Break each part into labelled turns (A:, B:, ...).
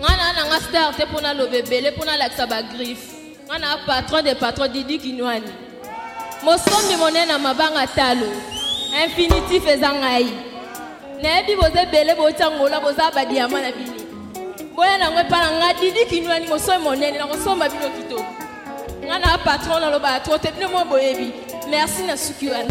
A: Nga na na nga star te pona lobe ebele pona lakisa ba griffe. Nga na patron de patron Didi Kinwani. Mosombi monene mabanga talo. Infinitif eza ngai. Nayebi boza ebele botya ngola boza ba diamant na bini. Boya nango epa na nga Didi Kinwani mosombi monene na kosomba bino kitoko. Nga na patron na loba trop te bino mo boyebi. Merci na suki wana.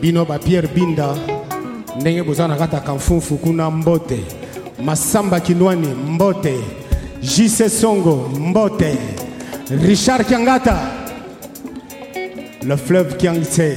B: bino ba pierre binda ndenge boza na kati ya kamfunfu kuna mbote masamba kinwani mbote jise songo mbote richard kiangata le fleuve kiangtse